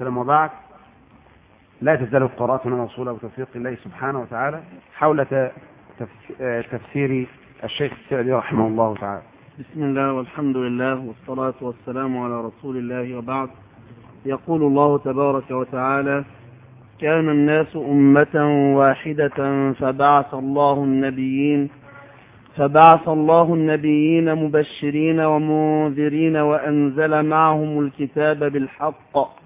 ثم بعد لا تزال قراءتنا موصولة بتوفيق الله سبحانه وتعالى حول تفسير الشيخ السعدي رحمه الله تعالى. بسم الله والحمد لله والصلاة والسلام على رسول الله وبعد. يقول الله تبارك وتعالى كان الناس أمة واحدة فبعث الله النبيين فبعث الله النبيين مبشرين ومنذرين وأنزل معهم الكتاب بالحق.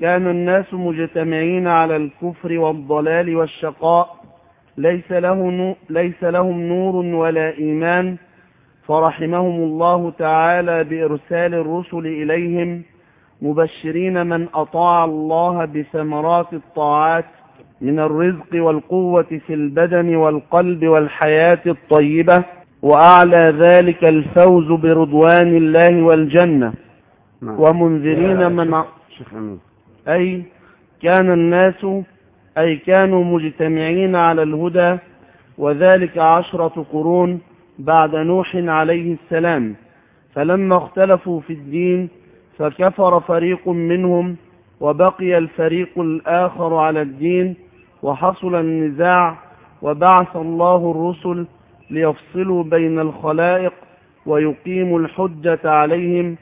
كان الناس مجتمعين على الكفر والضلال والشقاء. ليس, له ليس لهم نور ولا إيمان. فرحمهم الله تعالى بإرسال الرسل إليهم مبشرين من أطاع الله بثمرات الطاعات من الرزق والقوة في البدن والقلب والحياة الطيبة. وأعلى ذلك الفوز برضوان الله والجنة. ومنذرين من شيخ أمين. أي كان الناس أي كانوا مجتمعين على الهدى وذلك عشرة قرون بعد نوح عليه السلام. فلما اختلفوا في الدين فكفر فريق منهم وبقي الفريق الآخر على الدين وحصل النزاع وبعث الله الرسل ليفصلوا بين الخلائق ويقيموا الحجة عليهم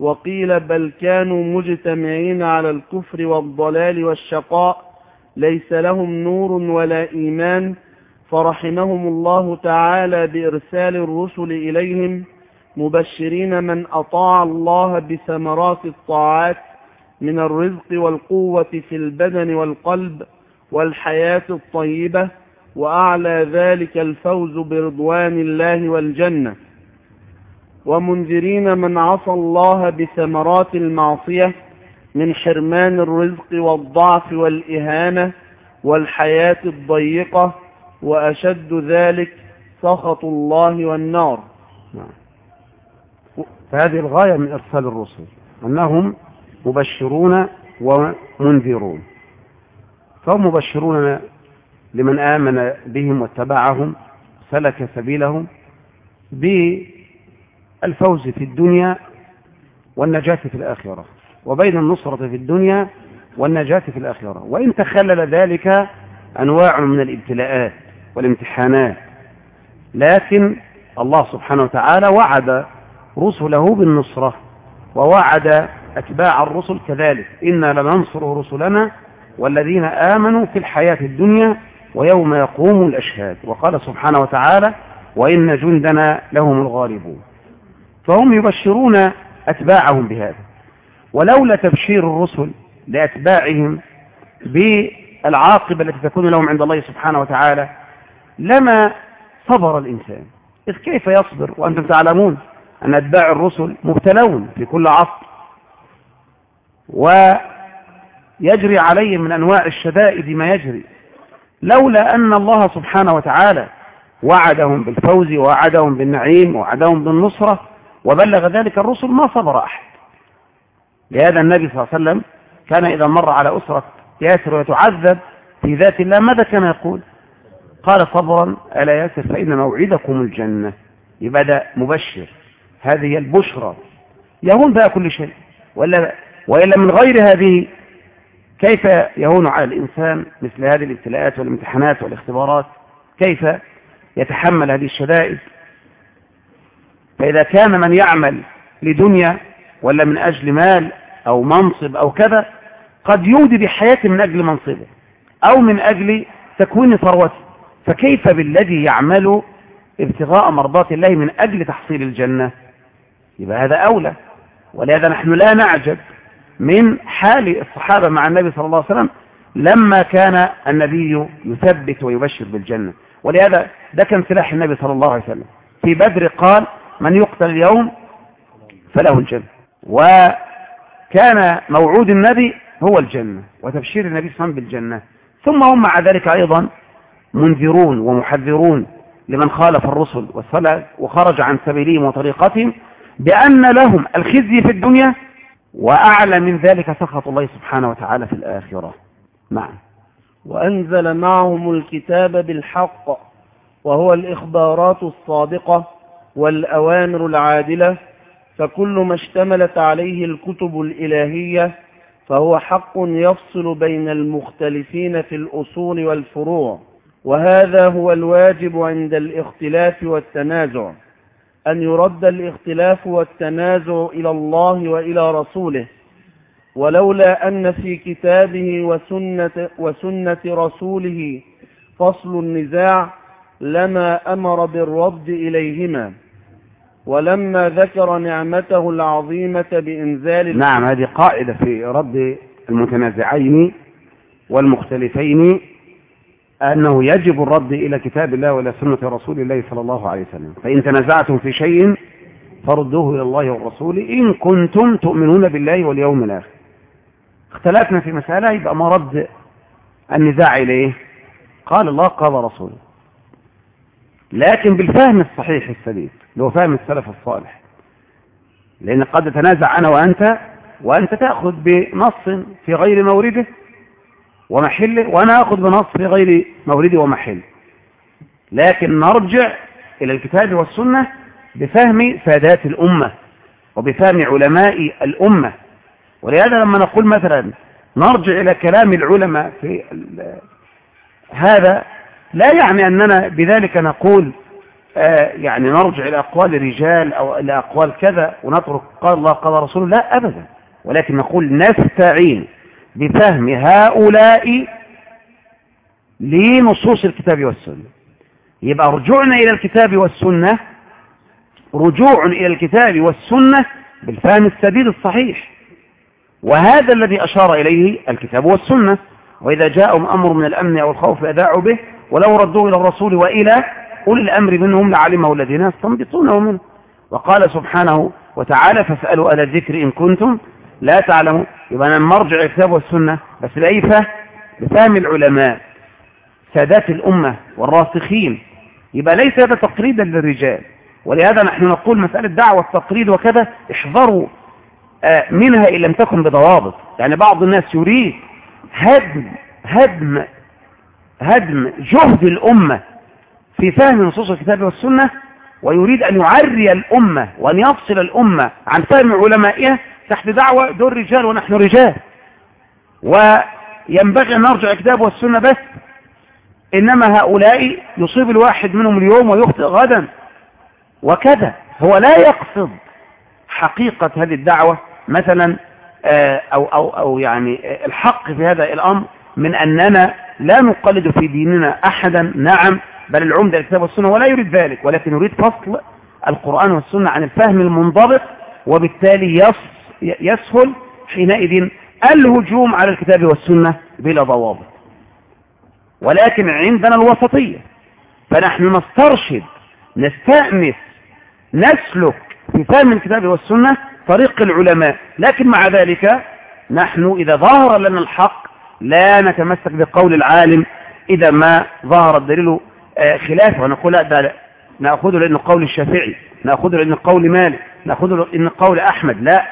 وقيل بل كانوا مجتمعين على الكفر والضلال والشقاء ليس لهم نور ولا إيمان فرحمهم الله تعالى بإرسال الرسل إليهم مبشرين من أطاع الله بثمرات الطاعات من الرزق والقوة في البدن والقلب والحياة الطيبة وأعلى ذلك الفوز برضوان الله والجنة. ومنذرين من عصى الله بثمرات المعصية من حرمان الرزق والضعف والإهانة والحياة الضيقة وأشد ذلك سخط الله والنار. فهذه الغاية من إرسال الرسل أنهم مبشرون ومنذرون. فهم مبشرون لمن آمن بهم واتبعهم سلك سبيلهم الفوز في الدنيا والنجاة في الآخرة وبين النصرة في الدنيا والنجاة في الآخرة. وإن تخلل ذلك أنواع من الابتلاءات والامتحانات. لكن الله سبحانه وتعالى وعد رسله بالنصرة ووعد أتباع الرسل كذلك. إنا لننصر رسلنا والذين آمنوا في الحياة الدنيا ويوم يقوم الأشهاد. وقال سبحانه وتعالى وإن جندنا لهم الغالبون. فهم يبشرون أتباعهم بهذا. ولولا تبشير الرسل لأتباعهم بالعاقبة التي تكون لهم عند الله سبحانه وتعالى لما صبر الإنسان. إذ كيف يصبر وأنتم تعلمون أن أتباع الرسل مبتلون في كل عصر ويجري عليهم من أنواع الشدائد ما يجري. لولا أن الله سبحانه وتعالى وعدهم بالفوز ووعدهم بالنعيم ووعدهم بالنصرة وبلغ ذلك الرسل ما صبر أحد. لهذا النبي صلى الله عليه وسلم كان إذا مر على أسرة ياسر ويتعذب في ذات الله ماذا كان يقول؟ قال صبرا ألا ياسر فإن موعدكم الجنة. يبقى مبشر. هذه البشرى. يهون بها كل شيء. ولا وإلا من غير هذه كيف يهون على الإنسان مثل هذه الابتلاءات والامتحانات والاختبارات؟ كيف يتحمل هذه الشدائد؟ فإذا كان من يعمل لدنيا ولا من أجل مال أو منصب أو كذا قد يودي بحياته من أجل منصبه أو من أجل تكوين ثروته. فكيف بالذي يعمل ابتغاء مرضات الله من أجل تحصيل الجنة؟ يبقى هذا أولى. ولهذا نحن لا نعجب من حال الصحابة مع النبي صلى الله عليه وسلم لما كان النبي يثبت ويبشر بالجنة. ولهذا ده كان سلاح النبي صلى الله عليه وسلم. في بدر قال من يقتل اليوم فله الجنة. وكان موعود النبي هو الجنة وتبشير النبي صلى الله عليه وسلم بالجنة. ثم هم مع ذلك أيضا منذرون ومحذرون لمن خالف الرسل وخرج عن سبيلهم وطريقتهم بأن لهم الخزي في الدنيا وأعلى من ذلك سخط الله سبحانه وتعالى في الآخرة. نعم. وأنزل معهم الكتاب بالحق وهو الإخبارات الصادقة. والأوامر العادلة فكل ما اشتملت عليه الكتب الإلهية فهو حق يفصل بين المختلفين في الأصول والفروع وهذا هو الواجب عند الاختلاف والتنازع أن يرد الاختلاف والتنازع إلى الله وإلى رسوله ولولا أن في كتابه وسنة, وسنة رسوله فصل النزاع لما أمر بالرد إليهما ولما ذكر نعمته العظيمة بإنزال نعم هذه قاعدة في رد المتنازعين والمختلفين أنه يجب الرد إلى كتاب الله وإلى سنة رسول الله صلى الله عليه وسلم. فإن تنازعتم في شيء فردوه إلى الله والرسول إن كنتم تؤمنون بالله واليوم الآخر. اختلفنا في مسألة يبقى ما رد النزاع إليه؟ قال الله قال رسوله. لكن بالفهم الصحيح السديد اللي هو فهم السلف الصالح. لأن قد تنازع أنا وأنت وأنت تأخذ بنص في غير مورده ومحله وأنا أخذ بنص في غير مورده ومحله لكن نرجع إلى الكتاب والسنة بفهم سادات الأمة وبفهم علماء الأمة. ولهذا لما نقول مثلا نرجع إلى كلام العلماء في هذا لا يعني أننا بذلك نقول آه يعني نرجع إلى أقوال الرجال أو إلى أقوال كذا ونترك قال الله قال رسوله لا أبدا. ولكن نقول نستعين بفهم هؤلاء لنصوص الكتاب والسنة. يبقى رجوعنا إلى الكتاب والسنة رجوع إلى الكتاب والسنة بالفهم السديد الصحيح. وهذا الذي أشار إليه الكتاب والسنة. وإذا جاءهم أمر من الأمن أو الخوف أذاعوا به ولو ردوه إلى الرسول وإلى أولي الأمر منهم لعلمه الذين يستنبطونه منه. وقال سبحانه وتعالى فاسألوا أهل الذكر إن كنتم لا تعلموا يبقى أنا مرجع الكتاب والسنة بس بأي فهم؟ بفهم العلماء سادات الأمة والراسخين. يبقى ليس هذا تقليدا للرجال. ولهذا نحن نقول مسألة دعوة التقليد وكذا احذروا منها إن لم تكن بضوابط. يعني بعض الناس يريد هدم هدم هدم جهد الأمة في فهم نصوص الكتاب والسنة ويريد أن يعري الأمة وأن يفصل الأمة عن فهم علمائها تحت دعوة دول رجال ونحن رجال. وينبغي أن نرجع الكتاب والسنة بس إنما هؤلاء يصيب الواحد منهم اليوم ويخطئ غدا. وكذا هو لا يقصد حقيقة هذه الدعوة مثلا أو, أو, أو يعني الحق في هذا الأمر من أننا لا نقلد في ديننا أحدا نعم بل العمدة الكتاب والسنة ولا يريد ذلك ولكن يريد فصل القرآن والسنة عن الفهم المنضبط وبالتالي يسهل حينئذ الهجوم على الكتاب والسنة بلا ضوابط. ولكن عندنا الوسطية فنحن نسترشد نستأنس نسلك في فهم الكتاب والسنة طريق العلماء. لكن مع ذلك نحن إذا ظهر لنا الحق لا نتمسك بقول العالم إذا ما ظهر الدليل خلافه. ونقول لا ده نأخذه لأنه قول الشافعي نأخذه لأنه قول مالك نأخذه لأنه قول أحمد. لا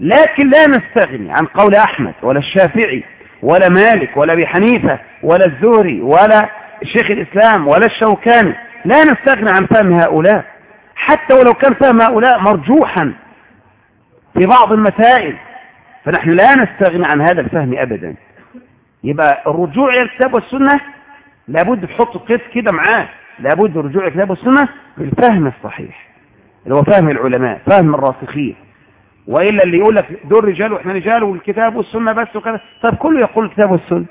لكن لا نستغني عن قول أحمد ولا الشافعي ولا مالك ولا أبي حنيفة ولا الزهري ولا شيخ الإسلام ولا الشوكاني. لا نستغني عن فهم هؤلاء. حتى ولو كان فهم هؤلاء مرجوحا في بعض المسائل فنحن لا نستغني عن هذا الفهم أبدا. يبقى الرجوع إلى الكتاب والسنة لابد تحط قيد كده معاه. لابد إلى الكتاب والسنة بالفهم الصحيح. اللي هو فهم العلماء فهم الراسخين. وإلا اللي يقول لك دول رجال وإحنا رجال والكتاب والسنة بس وكذا. طب كله يقول الكتاب والسنة.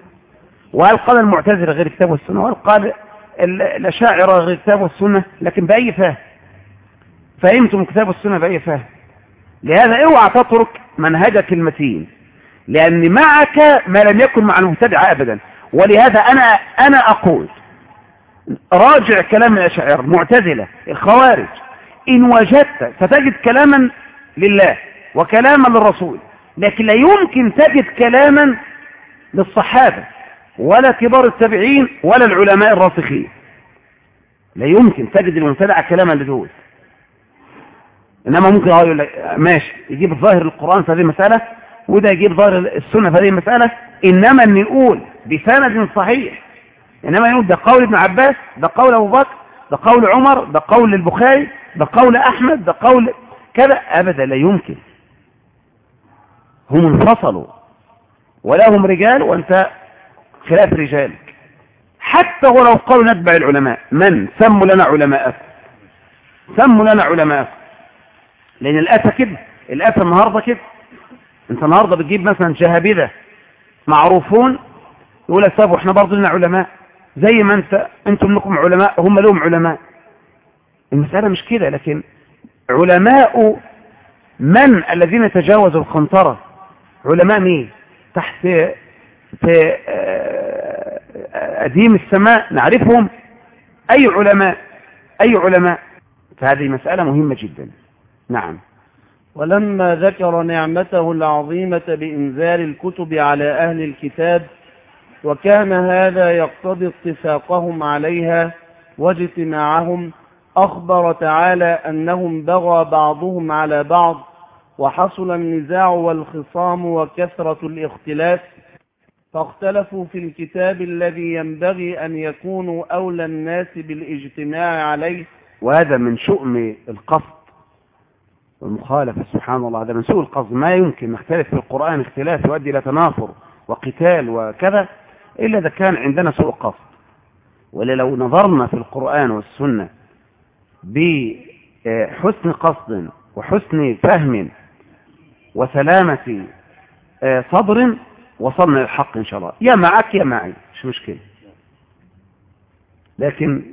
وهل قال المعتزلة غير الكتاب والسنة؟ وهل قال الأشاعرة غير الكتاب والسنة؟ لكن بأي فهم؟ فهمتم الكتاب والسنة بأي فهم؟ لهذا اوعى تترك منهجك المتين لأن معك ما لم يكن مع المبتدع أبدا. ولهذا أنا أنا أقول راجع كلام الأشاعرة المعتزلة الخوارج إن وجدت ستجد كلاما لله وكلاما للرسول لكن لا يمكن تجد كلاما للصحابة ولا كبار التابعين ولا العلماء الراسخين. لا يمكن تجد المبتدع كلاما لدول. إنما ممكن يقول لك ماشي يجيب ظاهر القرآن في هذه المسألة وده يجيب ظاهر السنة في هذه المسألة إنما ان نقول بسند صحيح. إنما نقول ده قول ابن عباس ده قول أبو بكر ده قول عمر ده قول البخاري ده قول أحمد ده قول كذا أبدا لا يمكن. هم انفصلوا ولهم رجال وأنت خلاف رجالك حتى ولو قالوا نتبع العلماء من؟ سموا لنا علماء سموا لنا علماء لأن الأسى كده الأسى النهارده كده. أنت النهارده بتجيب مثلا جهابذه معروفون يقول طب إحنا برضه لنا علماء. زي ما أنت أنتم لكم علماء هم لهم علماء. المسألة مش كده لكن علماء من الذين تجاوزوا القنطرة علماء مين؟ تحت في أديم السماء نعرفهم. أي علماء؟ أي علماء؟ فهذه مسألة مهمة جدا. نعم. ولما ذكر نعمته العظيمة بإنزال الكتب على أهل الكتاب وكان هذا يقتضي اتفاقهم عليها واجتماعهم أخبر تعالى أنهم بغى بعضهم على بعض وحصل النزاع والخصام وكثرة الاختلاف فاختلفوا في الكتاب الذي ينبغي أن يكونوا أولى الناس بالإجتماع عليه. وهذا من شؤم القصد والمخالفة سبحان الله هذا من سوء القصد. ما يمكن نختلف في القرآن اختلاف يؤدي إلى تنافر وقتال وكذا إلا إذا كان عندنا سوء قصد. ولا لو نظرنا في القرآن والسنة بحسن قصد وحسن فهم وسلامة صدر وصلنا للحق إن شاء الله. يا معك يا معي مش مشكلة. لكن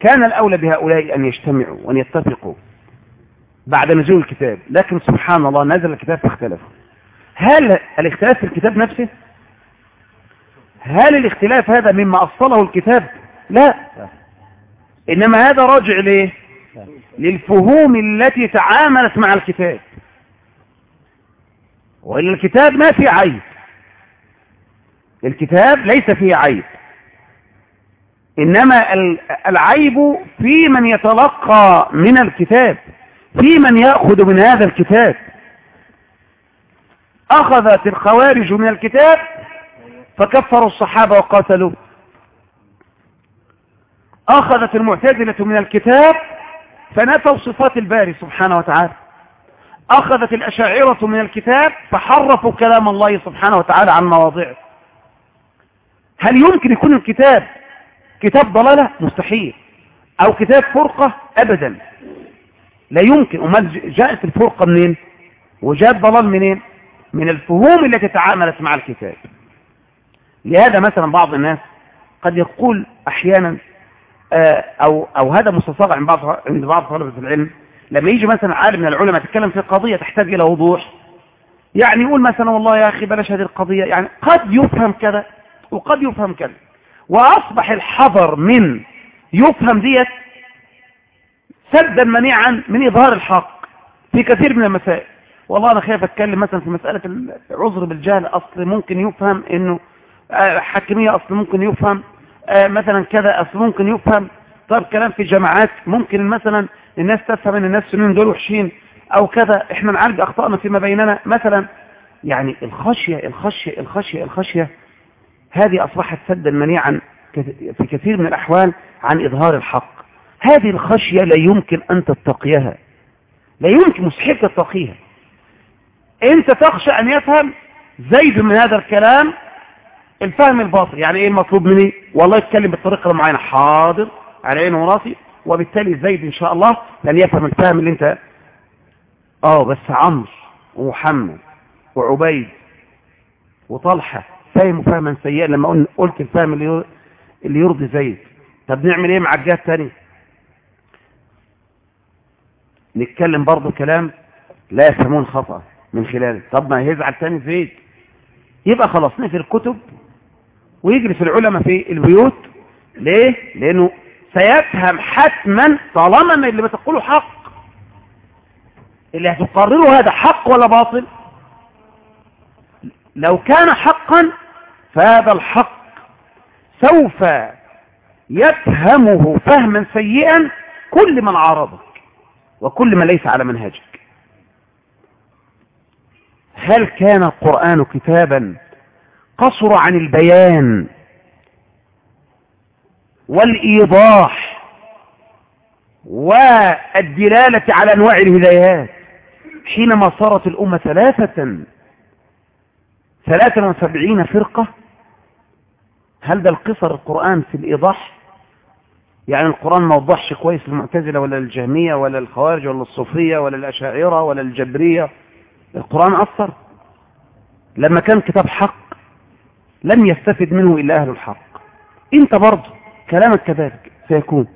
كان الأولى بهؤلاء أن يجتمعوا وأن يتفقوا. بعد نزول الكتاب. لكن سبحان الله نزل الكتاب فاختلفوا هل الاختلاف في الكتاب نفسه؟ هل الاختلاف هذا مما أصله الكتاب؟ لا. إنما هذا راجع ليه للفهوم التي تعاملت مع الكتاب. وإن الكتاب ما فيه عيب. الكتاب ليس فيه عيب. إنما العيب في من يتلقى من الكتاب. في من يأخذ من هذا الكتاب؟ أخذت الخوارج من الكتاب فكفروا الصحابة وقاتلوا أخذت المعتزلة من الكتاب فنفوا صفات الباري سبحانه وتعالى. أخذت الأشاعرة من الكتاب فحرفوا كلام الله سبحانه وتعالى عن مواضعه. هل يمكن يكون الكتاب كتاب ضلالة؟ مستحيل. أو كتاب فرقة؟ أبدا. لا يمكن. وما جاءت الفرقة منين؟ وجاءت ضلال منين؟ من الفهوم التي تعاملت مع الكتاب. لهذا مثلا بعض الناس قد يقول أحيانا أو, أو هذا مستصغر عند بعض عند بعض طلبة العلم. لما يجي مثلا عالم من العلماء يتكلم في قضية تحتاج إلى وضوح يعني يقول مثلا والله يا أخي بلاش هذه القضية يعني قد يفهم كذا وقد يفهم كذا. وأصبح الحذر من يفهم ديت سدا منيعا من إظهار الحق في كثير من المسائل. والله أنا خايف أتكلم مثلا في مسألة العذر بالجهل. أصل ممكن يفهم إنه حكمية أصل ممكن يفهم مثلا كذا أصل ممكن يفهم. طب كلام في جماعات ممكن مثلا الناس تفهم إن الناس سنين دول وحشين أو كذا. إحنا نعالج أخطائنا فيما بيننا. مثلا يعني الخشية الخشية الخشية الخشية هذه أصبحت سدا منيعا في كثير من الأحوال عن إظهار الحق. هذه الخشية لا يمكن أن تتقيها. لا يمكن مستحيل تتقيها. أنت تخشى أن يفهم زيد من هذا الكلام الفهم الباطل. يعني إيه المطلوب مني؟ والله يتكلم بالطريقة المعينة حاضر على عينه وراسي وبالتالي زيد إن شاء الله لن يفهم الفهم اللي أنت. آه بس عمرو ومحمد وعبيد وطلحة فهموا فهما سيئا. لما قلت الفهم اللي اللي يرضي زيد. طب نعمل إيه مع الجهه الثانية نتكلم برضه كلام لا يفهمون خطأ من خلاله. طب ما يزعل تاني زيد يبقى خلاص نقفل الكتب في العلماء في البيوت. ليه؟ لأنه سيفهم حتما طالما ان اللي بتقوله حق. اللي هتقرره هذا حق ولا باطل؟ لو كان حقا فهذا الحق سوف يفهمه فهما سيئا كل من عارضك وكل من ليس على منهجك. هل كان القرآن كتابا قصر عن البيان والإيضاح والدلالة على أنواع الهدايات حينما صارت الأمة ثلاثة ثلاثة وسبعين فرقة؟ هل ده القصر القرآن في الإيضاح؟ يعني القرآن ما وضحش كويس المعتزلة ولا الجهمية ولا الخوارج ولا الصوفية ولا الأشاعرة ولا الجبرية القرآن أثر. لما كان كتاب حق لم يستفد منه إلا أهل الحق. أنت برضه كلامك كذلك سيكون.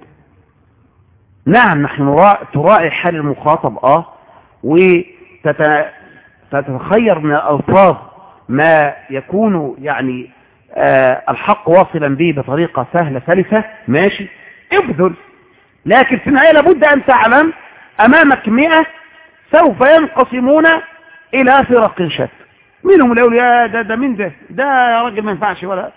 نعم نحن تراعي حال المخاطب آه وتتخير من الألفاظ ما يكون يعني آه الحق واصلا به بطريقة سهلة سلسة ماشي. ابذل. لكن في النهاية لابد أن تعلم أمامك مئة سوف ينقسمون إلى فرق شتى منهم اللي يقول يا ده ده مين ده؟ ده يا راجل ما ينفعش ولا.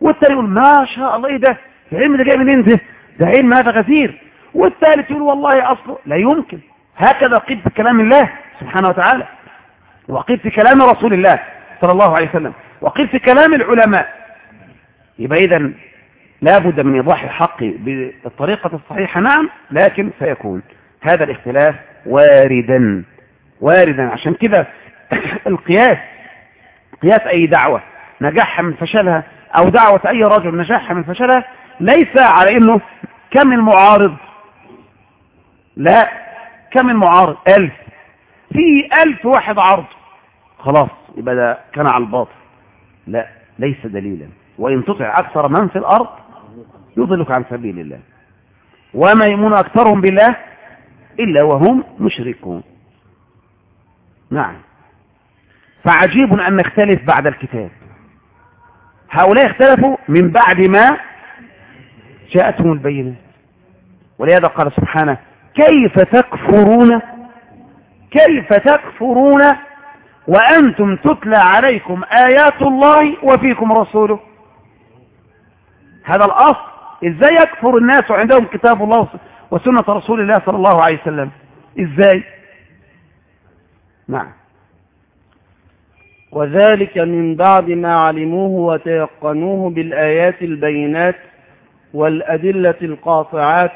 والتاني يقول ما شاء الله إيه ده؟ العلم ده جاي منين ده ده علم هذا غزير. والثالث يقول والله اصله لا يمكن. هكذا قيل في كلام الله سبحانه وتعالى. وقيل في كلام رسول الله صلى الله عليه وسلم. وقيل في كلام العلماء. يبقى اذا لابد من إيضاح الحق بالطريقة الصحيحة نعم لكن سيكون. هذا الاختلاف واردا واردا. عشان كده القياس قياس أي دعوة نجاحها من فشلها أو دعوة أي رجل نجاحها من فشلها ليس على إنه كم المعارض لا كم المعارض؟ ألف. في ألف واحد عرض. خلاص يبقى ده كان على الباطل. لا ليس دليلا. وإن تطع أكثر من في الأرض يضلك عن سبيل الله. وما يؤمن أكثرهم بالله إلا وهم مشركون. نعم. فعجيب أن نختلف بعد الكتاب. هؤلاء اختلفوا من بعد ما جاءتهم البينات ولهذا قال سبحانه كيف تكفرون؟ كيف تكفرون؟ وأنتم تتلى عليكم آيات الله وفيكم رسوله. هذا الأصل. إزاي يكفر الناس وعندهم كتاب الله وسنة رسول الله صلى الله عليه وسلم؟ إزاي؟ نعم. وذلك من بعد ما علموه وتيقنوه بالآيات البينات والأدلة القاطعات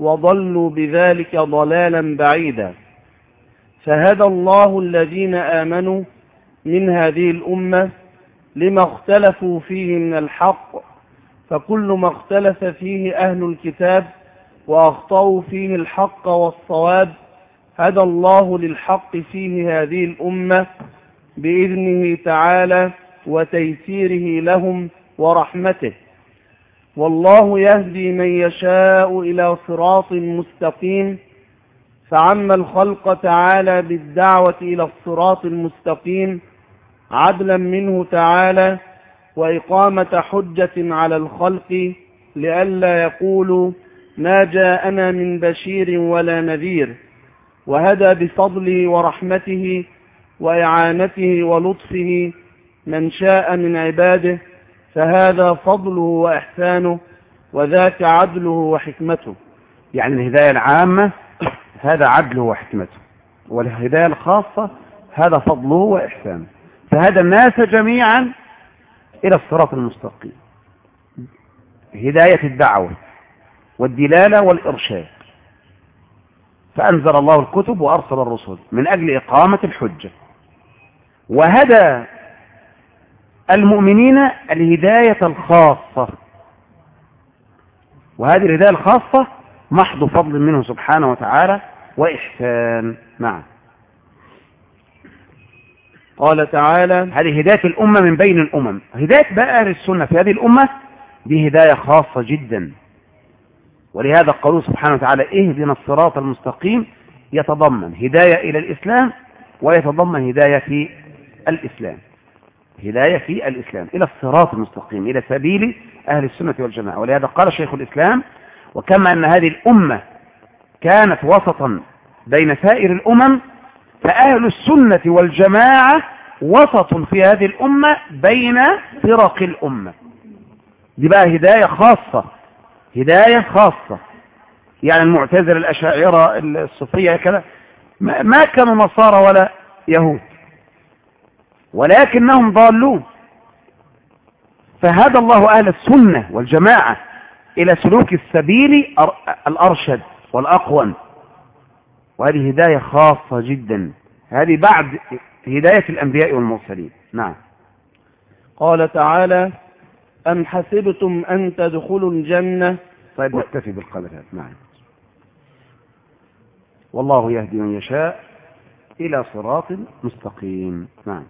وضلوا بذلك ضلالا بعيدا. فهدى الله الذين آمنوا من هذه الأمة لما اختلفوا فيه من الحق فكل ما اختلف فيه أهل الكتاب وأخطأوا فيه الحق والصواب هدى الله للحق فيه هذه الأمة بإذنه تعالى وتيسيره لهم ورحمته. والله يهدي من يشاء إلى صراط مستقيم فعم الخلق تعالى بالدعوة إلى الصراط المستقيم عدلا منه تعالى وإقامة حجة على الخلق لئلا يقولوا ما جاءنا من بشير ولا نذير وهدى بفضله ورحمته وإعانته ولطفه من شاء من عباده فهذا فضله وإحسانه وذاك عدله وحكمته. يعني الهداية العامة هذا عدله وحكمته والهداية الخاصة هذا فضله وإحسانه. فهذا الناس جميعا إلى الصراط المستقيم. هداية الدعوة والدلالة والإرشاد. فأنزل الله الكتب وأرسل الرسل من أجل إقامة الحجة. وهدى المؤمنين الهداية الخاصة. وهذه الهداية الخاصة محض فضل منه سبحانه وتعالى وإحسان. نعم. قال تعالى هذه هداية الأمة من بين الأمم. هداية بقى أهل السنة في هذه الأمة دي هداية خاصة جدا. ولهذا قالوا سبحانه وتعالى اهدنا الصراط المستقيم يتضمن هداية إلى الإسلام ويتضمن هداية في الإسلام. هداية في الإسلام إلى الصراط المستقيم إلى سبيل أهل السنة والجماعة. ولهذا قال شيخ الإسلام وكما أن هذه الأمة كانت وسطا بين سائر الأمم فأهل السنة والجماعة وسط في هذه الأمة بين فرق الأمة. دي بقى هداية خاصة هداية خاصة. يعني المعتزلة الأشاعرة الصوفية كذا ما كانوا نصارى ولا يهود ولكنهم ضالون. فهدى الله أهل السنة والجماعة إلى سلوك السبيل الأرشد والأقوم وهذه هداية خاصة جدا. هذه بعد هداية الأنبياء والمرسلين. نعم. قال تعالى أم حسبتم أن تدخلوا الجنة؟ طيب نكتفي هذا نعم. والله يهدي من يشاء إلى صراط مستقيم. نعم.